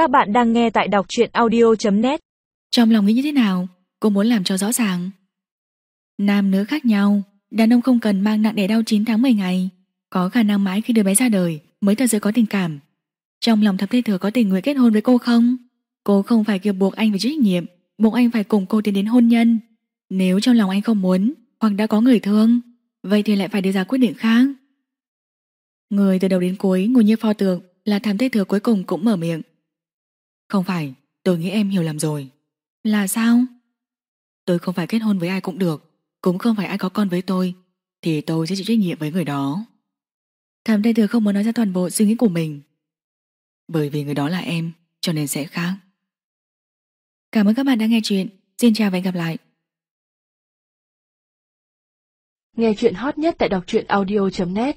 Các bạn đang nghe tại đọc truyện audio.net Trong lòng nghĩ như thế nào? Cô muốn làm cho rõ ràng. Nam nữ khác nhau. Đàn ông không cần mang nặng đẻ đau 9 tháng 10 ngày. Có khả năng mãi khi đứa bé ra đời Mới thật sự có tình cảm. Trong lòng thập thê thừa có tình nguyện kết hôn với cô không? Cô không phải kiểu buộc anh phải trách nhiệm, Buộc anh phải cùng cô tiến đến hôn nhân. Nếu trong lòng anh không muốn Hoặc đã có người thương, Vậy thì lại phải đưa ra quyết định khác. Người từ đầu đến cuối ngồi như pho tượng Là thám thê thừa cuối cùng cũng mở miệng. Không phải Tôi nghĩ em hiểu lầm rồi. Là sao? Tôi không phải kết hôn với ai cũng được Cũng không phải ai có con với tôi Thì tôi sẽ chịu trách nhiệm với người đó. Thảm thê thừa không muốn nói ra toàn bộ suy nghĩ của mình. Bởi vì người đó là em Cho nên sẽ khác. Cảm ơn các bạn đã nghe chuyện. Xin chào và hẹn gặp lại. Nghe chuyện hot nhất tại đọc truyện audio.net